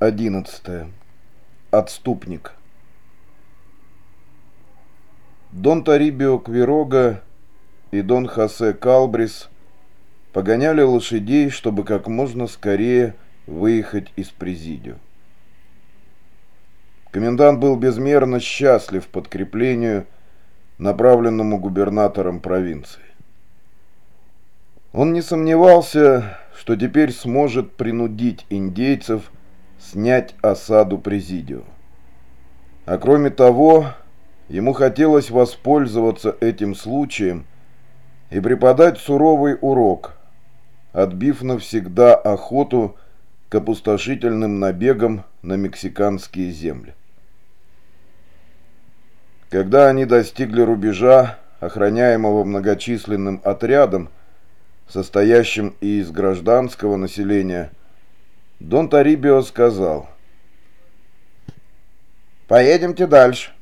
11. Отступник. Дон Тарибио Квирога и Дон Хосе Калбрис погоняли лошадей, чтобы как можно скорее выехать из Президио. Комендант был безмерно счастлив подкреплению, направленному губернатором провинции. Он не сомневался, что теперь сможет принудить индейцев снять осаду Президио. А кроме того, ему хотелось воспользоваться этим случаем и преподать суровый урок, отбив навсегда охоту к опустошительным набегам на мексиканские земли. Когда они достигли рубежа, охраняемого многочисленным отрядом, состоящим из гражданского населения, Дон Тарибио сказал. «Поедемте дальше».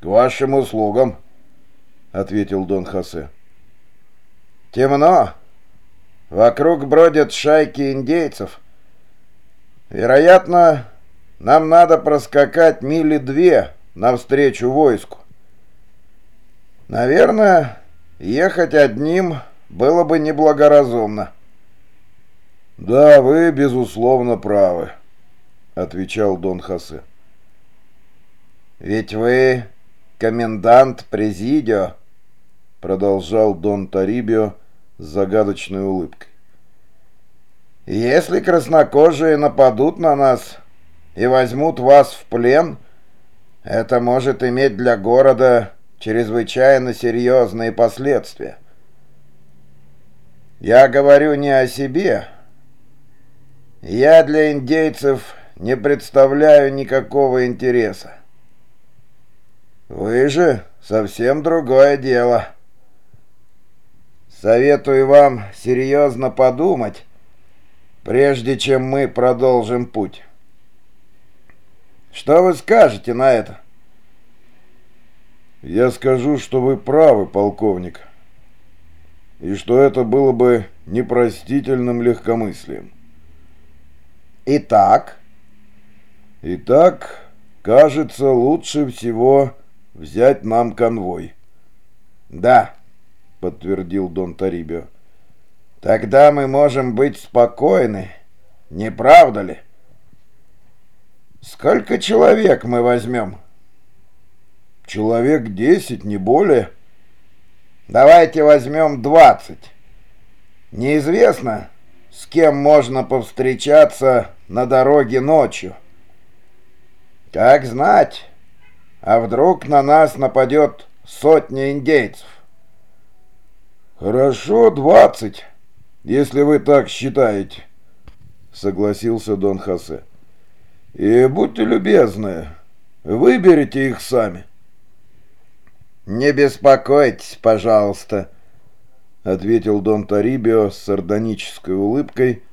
«К вашим услугам», — ответил Дон Хосе. «Темно. Вокруг бродят шайки индейцев. Вероятно, нам надо проскакать мили две навстречу войску. Наверное, ехать одним было бы неблагоразумно. «Да, вы, безусловно, правы», — отвечал Дон Хосе. «Ведь вы комендант Президио», — продолжал Дон Тарибио с загадочной улыбкой. «Если краснокожие нападут на нас и возьмут вас в плен, это может иметь для города чрезвычайно серьезные последствия». Я говорю не о себе. Я для индейцев не представляю никакого интереса. Вы же совсем другое дело. Советую вам серьезно подумать, прежде чем мы продолжим путь. Что вы скажете на это? Я скажу, что вы правы, полковник и что это было бы непростительным легкомыслием. Итак? Итак, кажется, лучше всего взять нам конвой. Да, подтвердил Дон Тарибио. Тогда мы можем быть спокойны, не правда ли? Сколько человек мы возьмем? Человек десять, не более. Давайте возьмем двадцать. Неизвестно, с кем можно повстречаться на дороге ночью. Как знать, а вдруг на нас нападет сотня индейцев? Хорошо, двадцать, если вы так считаете, согласился Дон Хосе. И будьте любезны, выберите их сами. — «Не беспокойтесь, пожалуйста», — ответил Дон Тарибио с сардонической улыбкой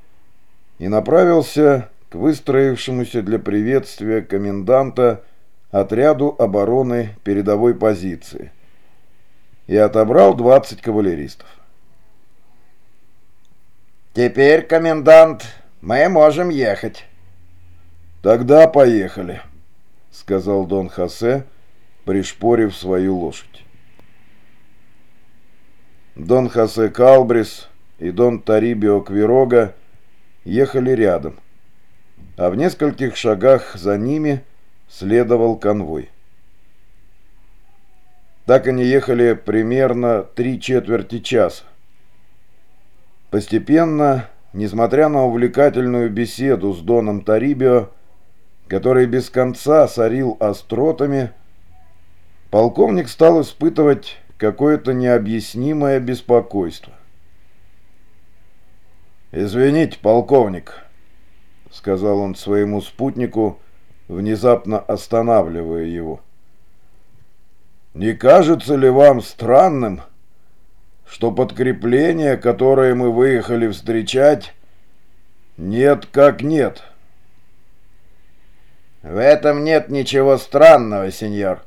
и направился к выстроившемуся для приветствия коменданта отряду обороны передовой позиции и отобрал 20 кавалеристов. «Теперь, комендант, мы можем ехать». «Тогда поехали», — сказал Дон Хосе, пришпорив свою лошадь. Дон Хосе Калбрис и Дон Тарибио Квирога ехали рядом, а в нескольких шагах за ними следовал конвой. Так они ехали примерно три четверти часа. Постепенно, несмотря на увлекательную беседу с Доном Тарибио, который без конца сорил остротами, полковник стал испытывать какое-то необъяснимое беспокойство. «Извините, полковник», — сказал он своему спутнику, внезапно останавливая его. «Не кажется ли вам странным, что подкрепление, которое мы выехали встречать, нет как нет?» «В этом нет ничего странного, сеньор»,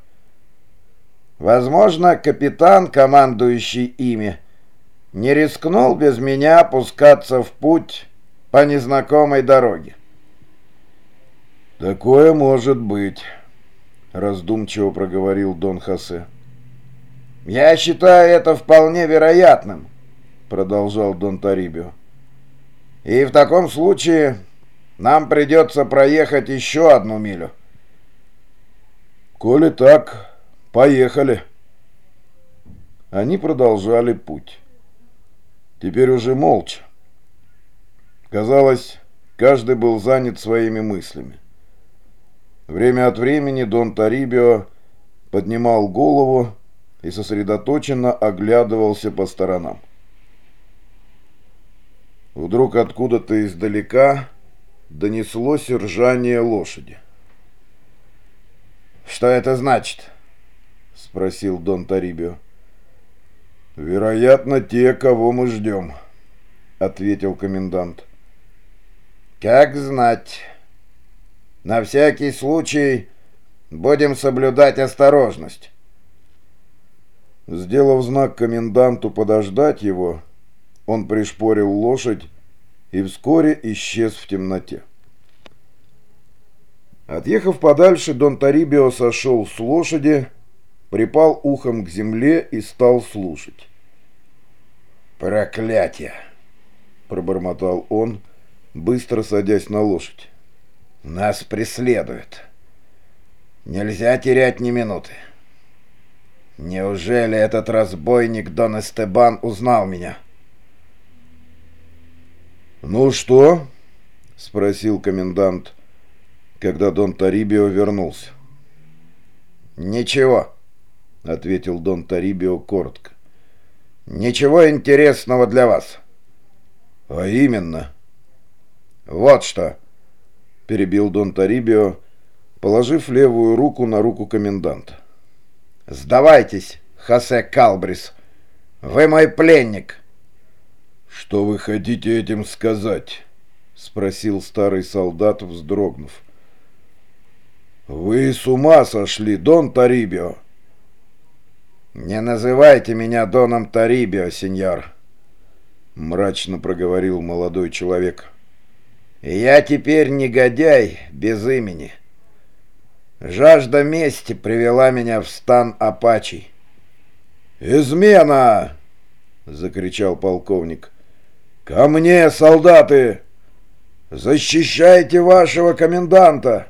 Возможно, капитан, командующий ими, не рискнул без меня пускаться в путь по незнакомой дороге. «Такое может быть», — раздумчиво проговорил Дон Хосе. «Я считаю это вполне вероятным», — продолжал Дон Тарибио. «И в таком случае нам придется проехать еще одну милю». «Коли так, поехали». Они продолжали путь. Теперь уже молча. Казалось, каждый был занят своими мыслями. Время от времени Дон Тарибио поднимал голову и сосредоточенно оглядывался по сторонам. Вдруг откуда-то издалека донеслось ржание лошади. «Что это значит?» — спросил Дон Тарибио. «Вероятно, те, кого мы ждем», — ответил комендант. «Как знать. На всякий случай будем соблюдать осторожность». Сделав знак коменданту подождать его, он пришпорил лошадь и вскоре исчез в темноте. Отъехав подальше, Дон Тарибио сошел с лошади припал ухом к земле и стал слушать. «Проклятие!» — пробормотал он, быстро садясь на лошадь. «Нас преследуют. Нельзя терять ни минуты. Неужели этот разбойник Дон Эстебан узнал меня?» «Ну что?» — спросил комендант, когда Дон Тарибио вернулся. «Ничего», — ответил Дон Тарибио коротко. «Ничего интересного для вас». «А именно?» «Вот что», — перебил Дон Тарибио, положив левую руку на руку коменданта. «Сдавайтесь, Хосе Калбрис. Вы мой пленник». «Что вы хотите этим сказать?» — спросил старый солдат, вздрогнув. «Вы с ума сошли, Дон Тарибио!» «Не называйте меня Доном Тарибио, сеньор», — мрачно проговорил молодой человек. «Я теперь негодяй без имени. Жажда мести привела меня в стан апачей». «Измена!» — закричал полковник. «Ко мне, солдаты! Защищайте вашего коменданта!»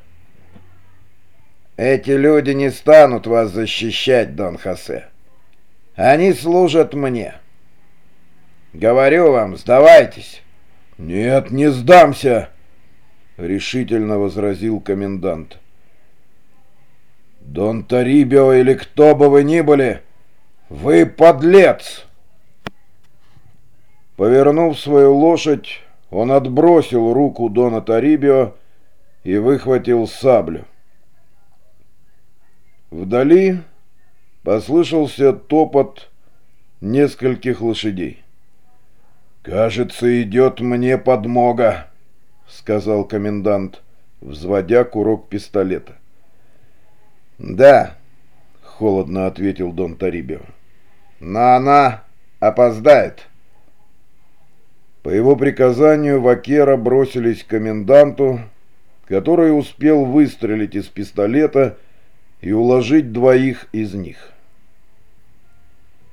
Эти люди не станут вас защищать, Дон Хосе. Они служат мне. Говорю вам, сдавайтесь. Нет, не сдамся, решительно возразил комендант. Дон Тарибио или кто бы вы ни были, вы подлец! Повернув свою лошадь, он отбросил руку Дона Тарибио и выхватил саблю. Вдали послышался топот нескольких лошадей. «Кажется, идет мне подмога», — сказал комендант, взводя курок пистолета. «Да», — холодно ответил Дон Тарибио, — «но она опоздает». По его приказанию Вакера бросились к коменданту, который успел выстрелить из пистолета и уложить двоих из них.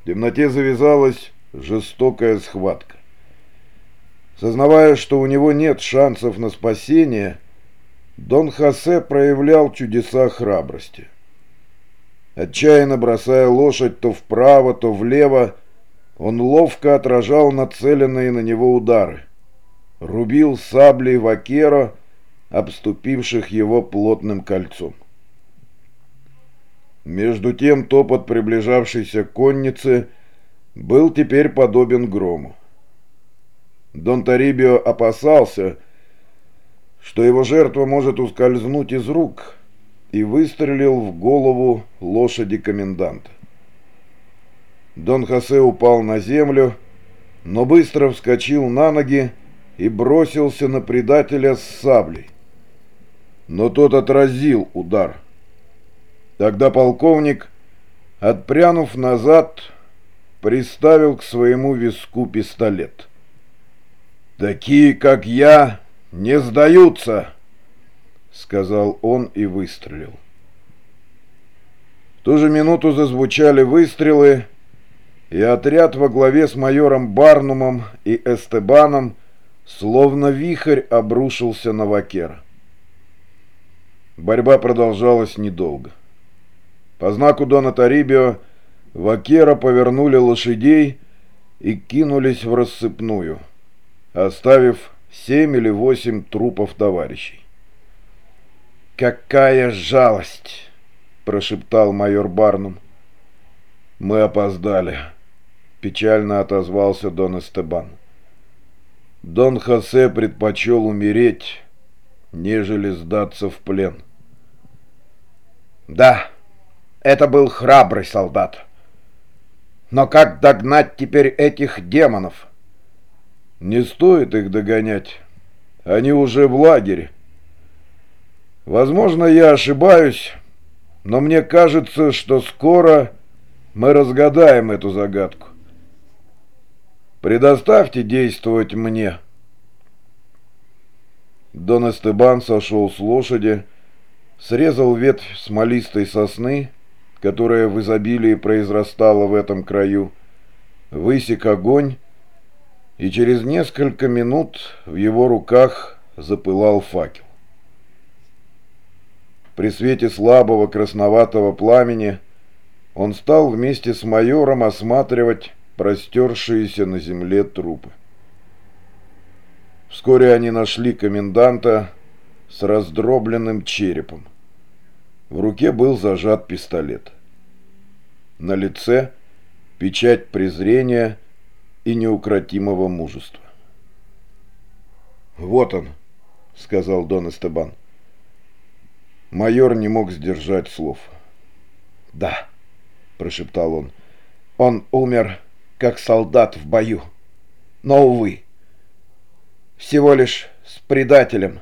В темноте завязалась жестокая схватка. Сознавая, что у него нет шансов на спасение, Дон Хосе проявлял чудеса храбрости. Отчаянно бросая лошадь то вправо, то влево, он ловко отражал нацеленные на него удары. Рубил саблей вакеро, обступивших его плотным кольцом. Между тем топот приближавшейся конницы был теперь подобен грому. Дон Тарибио опасался, что его жертва может ускользнуть из рук, и выстрелил в голову лошади коменданта. Дон Хосе упал на землю, но быстро вскочил на ноги и бросился на предателя с саблей. Но тот отразил удар – Тогда полковник, отпрянув назад, приставил к своему виску пистолет. «Такие, как я, не сдаются!» — сказал он и выстрелил. В ту же минуту зазвучали выстрелы, и отряд во главе с майором Барнумом и Эстебаном словно вихрь обрушился на Вакера. Борьба продолжалась недолго. По знаку Дона Тарибио Вакера повернули лошадей и кинулись в рассыпную, оставив семь или восемь трупов товарищей. «Какая жалость!» — прошептал майор Барнум. «Мы опоздали», — печально отозвался Дон Эстебан. Дон Хосе предпочел умереть, нежели сдаться в плен. «Да, это был храбрый солдат. Но как догнать теперь этих демонов?» «Не стоит их догонять. Они уже в лагере. Возможно, я ошибаюсь, но мне кажется, что скоро мы разгадаем эту загадку. Предоставьте действовать мне». Дон Эстебан сошел с лошади, срезал ветвь смолистой сосны, которая в изобилии произрастала в этом краю, высек огонь, и через несколько минут в его руках запылал факел. При свете слабого красноватого пламени он стал вместе с майором осматривать простершиеся на земле трупы. Вскоре они нашли коменданта с раздробленным черепом. В руке был зажат пистолет. На лице печать презрения и неукротимого мужества. «Вот он», — сказал Дон Эстебан. Майор не мог сдержать слов. «Да», — прошептал он, — «он умер, как солдат в бою. Но, увы, всего лишь с предателем,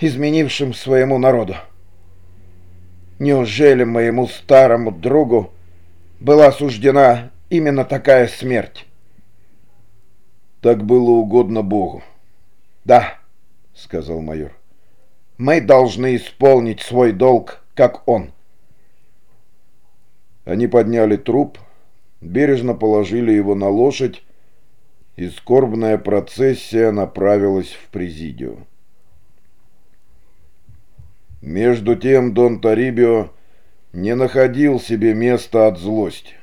изменившим своему народу. Неужели моему старому другу была суждена именно такая смерть?» «Так было угодно Богу». «Да», — сказал майор. Мы должны исполнить свой долг, как он. Они подняли труп, бережно положили его на лошадь, и скорбная процессия направилась в президио. Между тем Дон Тарибио не находил себе места от злости.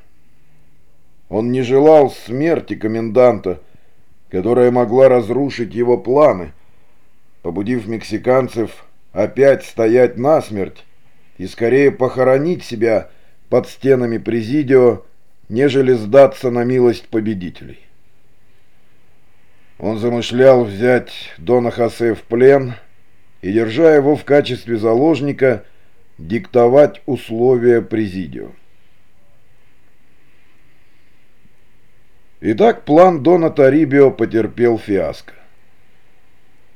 Он не желал смерти коменданта, которая могла разрушить его планы, побудив мексиканцев опять стоять насмерть и скорее похоронить себя под стенами Президио, нежели сдаться на милость победителей. Он замышлял взять Дона Хосе в плен и, держа его в качестве заложника, диктовать условия Президио. Итак, план Дона Тарибио потерпел фиаско.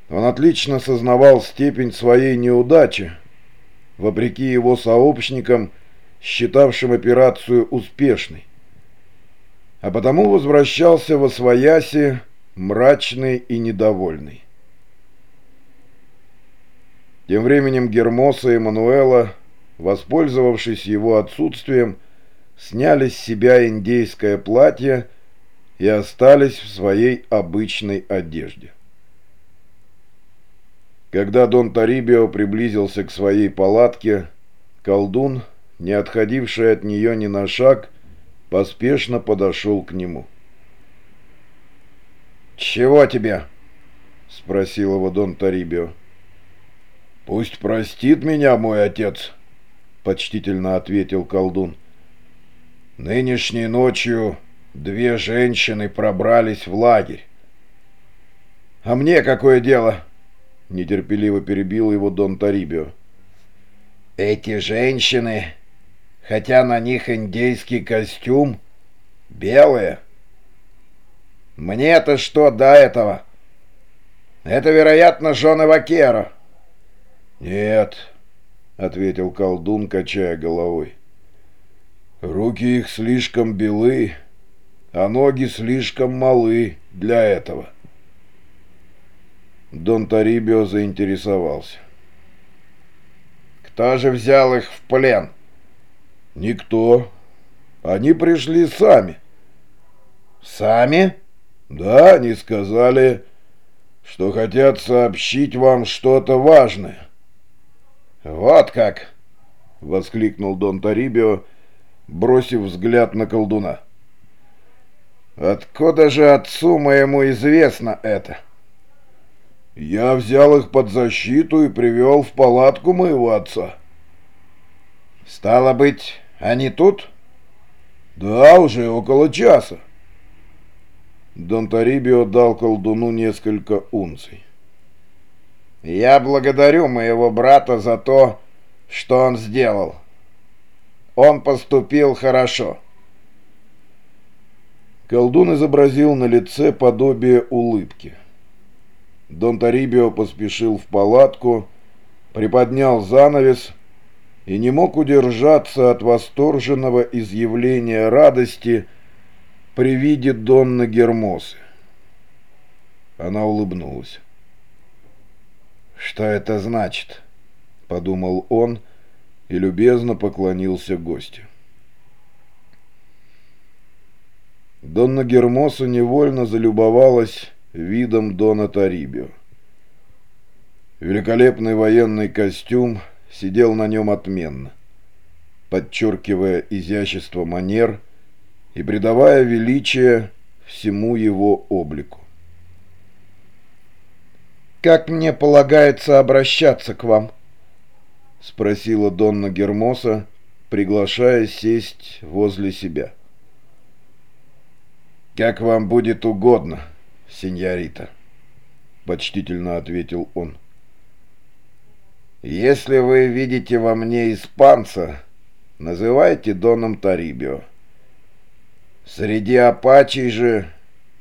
Он отлично сознавал степень своей неудачи, вопреки его сообщникам, считавшим операцию успешной. А потому возвращался во свояси мрачный и недовольный. Тем временем Гермоса и Мануэла, воспользовавшись его отсутствием, сняли с себя индейское платье и остались в своей обычной одежде. Когда Дон Тарибио приблизился к своей палатке, колдун, не отходивший от нее ни на шаг, поспешно подошел к нему. «Чего тебе?» — спросил его Дон Тарибио. «Пусть простит меня мой отец», — почтительно ответил колдун. «Нынешней ночью две женщины пробрались в лагерь». «А мне какое дело?» нетерпеливо перебил его Дон Тарибио. «Эти женщины, хотя на них индейский костюм, белые. Мне-то что до этого? Это, вероятно, жены Вакера». «Нет», — ответил колдун, качая головой. «Руки их слишком белы, а ноги слишком малы для этого». Дон Тарибио заинтересовался. Кто же взял их в плен? Никто. Они пришли сами. Сами? Да, они сказали, что хотят сообщить вам что-то важное. Вот как! Воскликнул Дон Тарибио, бросив взгляд на колдуна. Откуда же отцу моему известно это? Я взял их под защиту и привел в палатку моего отца. Стало быть, они тут? Да, уже около часа. Дон Тарибио дал колдуну несколько унций. «Я благодарю моего брата за то, что он сделал. Он поступил хорошо». Колдун изобразил на лице подобие улыбки. Дон Тарибио поспешил в палатку, приподнял занавес и не мог удержаться от восторженного изъявления радости при виде Донны Гермосы. Она улыбнулась. «Что это значит?» — подумал он и любезно поклонился гостю. Донна Гермоса невольно залюбовалась видом Дона Тарибио. Великолепный военный костюм сидел на нем отменно, подчеркивая изящество манер и придавая величие всему его облику. «Как мне полагается обращаться к вам?» — спросила Донна Гермоса, приглашая сесть возле себя. «Как вам будет угодно, сеньорита», — почтительно ответил он. «Если вы видите во мне испанца, называйте Доном Тарибио. Среди апачей же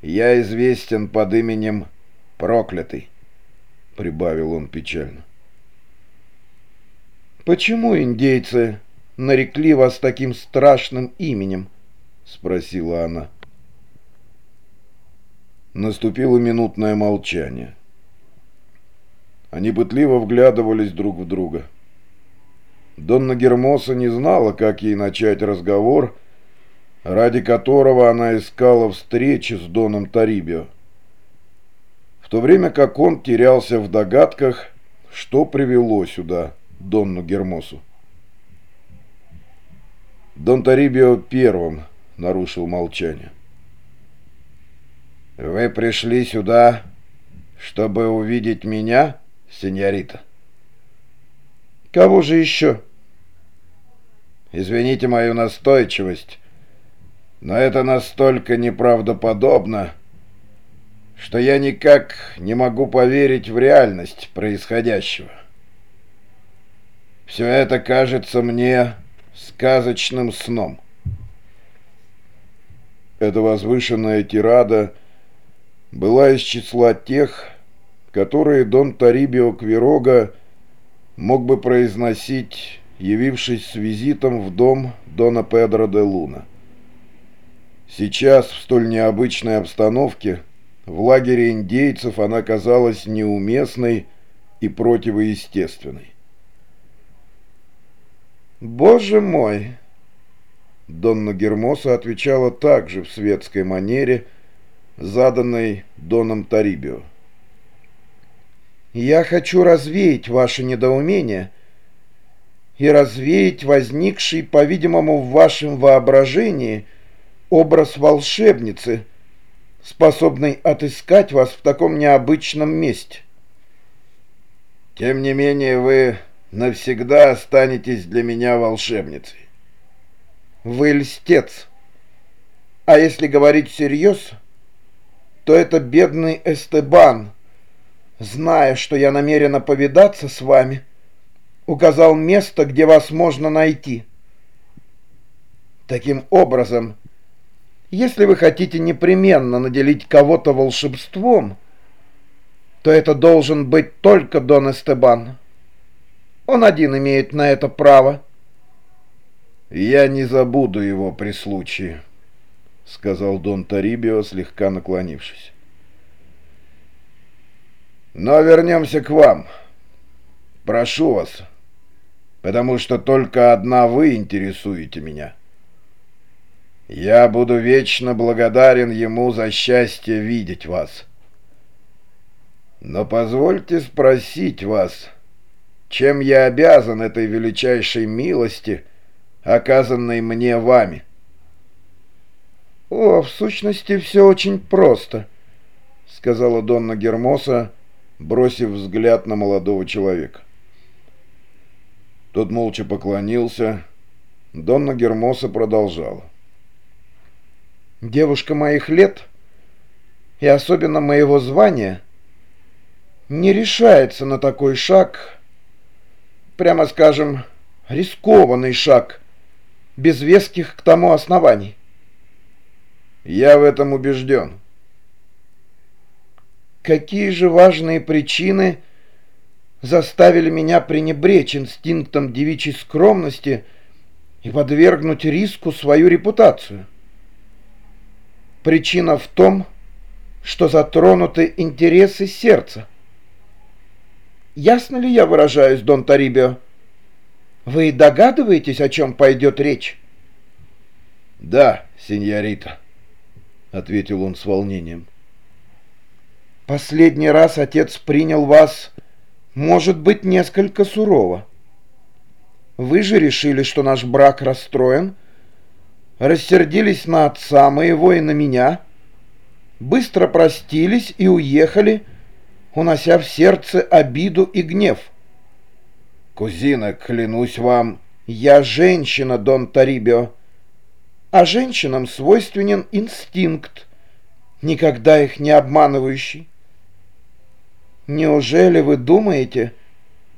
я известен под именем Проклятый», — прибавил он печально. «Почему индейцы нарекли вас таким страшным именем?» — спросила она. Наступило минутное молчание. Они пытливо вглядывались друг в друга. Донна Гермоса не знала, как ей начать разговор, ради которого она искала встречи с Доном Тарибио, в то время как он терялся в догадках, что привело сюда Донну Гермосу. Дон Тарибио первым нарушил молчание. «Вы пришли сюда, чтобы увидеть меня, сеньорита?» «Кого же еще?» «Извините мою настойчивость, но это настолько неправдоподобно, что я никак не могу поверить в реальность происходящего. Все это кажется мне сказочным сном». Эта возвышенная тирада — была из числа тех, которые Дон Тарибио Квирога мог бы произносить, явившись с визитом в дом Дона Педро де Луна. Сейчас, в столь необычной обстановке, в лагере индейцев она казалась неуместной и противоестественной. «Боже мой!» Донна Гермоса отвечала также в светской манере, заданной Доном Тарибио. «Я хочу развеять ваше недоумение и развеять возникший, по-видимому, в вашем воображении образ волшебницы, способной отыскать вас в таком необычном месте. Тем не менее, вы навсегда останетесь для меня волшебницей. Вы льстец. А если говорить всерьез, то это бедный Эстебан, зная, что я намерена повидаться с вами, указал место, где вас можно найти. Таким образом, если вы хотите непременно наделить кого-то волшебством, то это должен быть только Дон Эстебан. Он один имеет на это право. Я не забуду его при случае. — сказал Дон Тарибио, слегка наклонившись. «Но вернемся к вам. Прошу вас, потому что только одна вы интересуете меня. Я буду вечно благодарен ему за счастье видеть вас. Но позвольте спросить вас, чем я обязан этой величайшей милости, оказанной мне вами?» «О, в сущности, все очень просто», — сказала Донна Гермоса, бросив взгляд на молодого человека. Тот молча поклонился. Донна Гермоса продолжала. «Девушка моих лет, и особенно моего звания, не решается на такой шаг, прямо скажем, рискованный шаг, без веских к тому оснований. Я в этом убежден. Какие же важные причины заставили меня пренебречь инстинктом девичьей скромности и подвергнуть риску свою репутацию? Причина в том, что затронуты интересы сердца. Ясно ли я выражаюсь, Дон Тарибио? Вы догадываетесь, о чем пойдет речь? Да, сеньорита ответил он с волнением. Последний раз отец принял вас, может быть, несколько сурово. Вы же решили, что наш брак расстроен, рассердились на отца моего и на меня, быстро простились и уехали, унося в сердце обиду и гнев. Кузина, клянусь вам, я женщина, Дон Тарибио, а женщинам свойственен инстинкт, никогда их не обманывающий. Неужели вы думаете,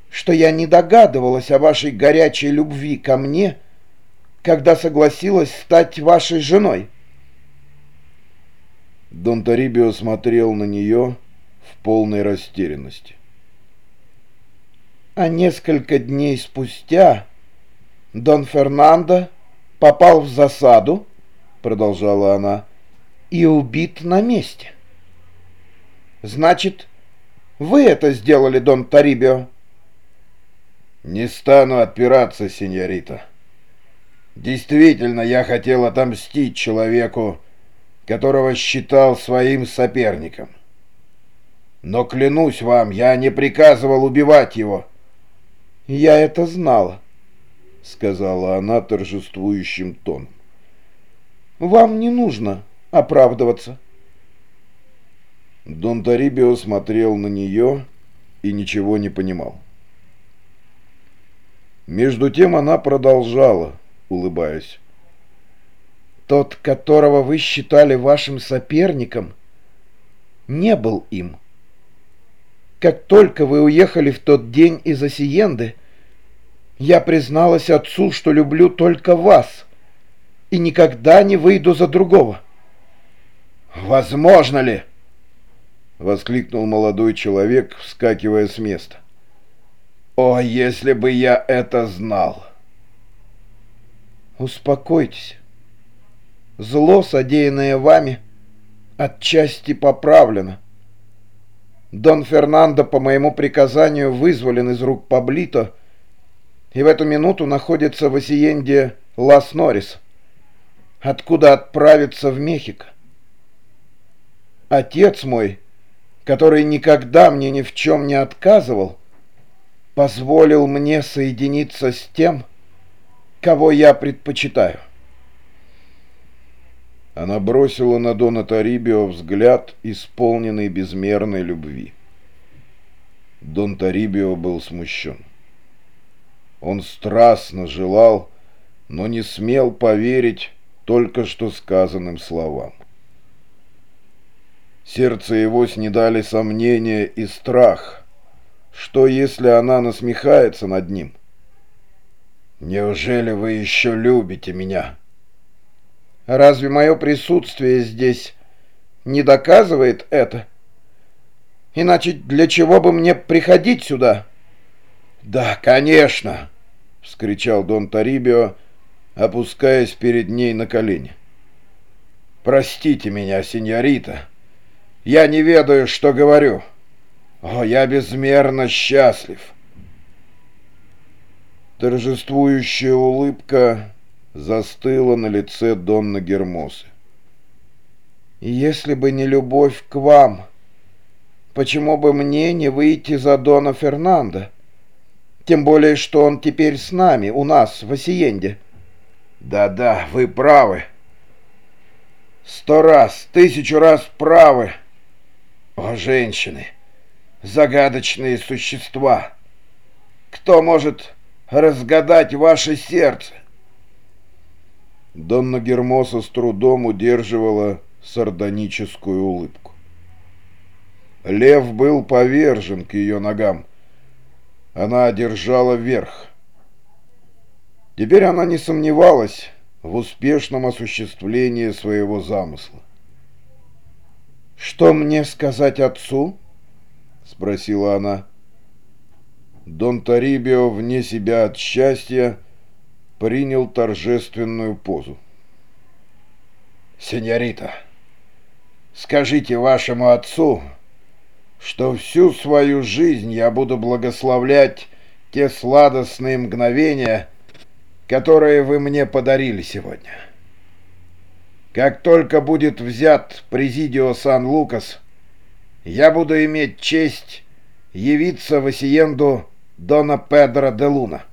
что я не догадывалась о вашей горячей любви ко мне, когда согласилась стать вашей женой?» Дон Тарибио смотрел на нее в полной растерянности. А несколько дней спустя Дон Фернандо попал в засаду, продолжала она, и убит на месте. Значит, вы это сделали, Дон Тарибио? Не стану отпираться, сеньорита. Действительно, я хотел отомстить человеку, которого считал своим соперником. Но клянусь вам, я не приказывал убивать его. Я это знала. — сказала она торжествующим тоном. «Вам не нужно оправдываться». Дон Тарибио смотрел на нее и ничего не понимал. Между тем она продолжала, улыбаясь. «Тот, которого вы считали вашим соперником, не был им. Как только вы уехали в тот день из Осиенды, я призналась отцу, что люблю только вас и никогда не выйду за другого. «Возможно ли?» — воскликнул молодой человек, вскакивая с места. «О, если бы я это знал!» «Успокойтесь. Зло, содеянное вами, отчасти поправлено. Дон Фернандо по моему приказанию вызволен из рук Паблито, — и в эту минуту находится в Осиенде Лас-Норрис, откуда отправится в Мехико. Отец мой, который никогда мне ни в чем не отказывал, позволил мне соединиться с тем, кого я предпочитаю. Она бросила на Дона Тарибио взгляд, исполненный безмерной любви. Дон Тарибио был смущен. Он страстно желал, но не смел поверить только что сказанным словам. Сердце его снедали сомнения и страх. Что, если она насмехается над ним? «Неужели вы еще любите меня?» «Разве мое присутствие здесь не доказывает это? Иначе для чего бы мне приходить сюда?» «Да, конечно!» — вскричал Дон Тарибио, опускаясь перед ней на колени. «Простите меня, сеньорита. Я не ведаю, что говорю. О, я безмерно счастлив!» Торжествующая улыбка застыла на лице Донна Гермосы. «Если бы не любовь к вам, почему бы мне не выйти за Дона Фернандо? Тем более, что он теперь с нами, у нас, в Осиенде». «Да-да, вы правы. Сто раз, тысячу раз правы. О, женщины, загадочные существа! Кто может разгадать ваше сердце. Донна Гермоса с трудом удерживала сардоническую улыбку. Лев был повержен к ее ногам. Она одержала верх. Теперь она не сомневалась в успешном осуществлении своего замысла. «Что мне сказать отцу?» — спросила она. Дон Тарибио вне себя от счастья принял торжественную позу. «Сеньорита, скажите вашему отцу, что всю свою жизнь я буду благословлять те сладостные мгновения, которые вы мне подарили сегодня. Как только будет взят Президио Сан-Лукас, я буду иметь честь явиться в Осиенду Дона Педро де Луна.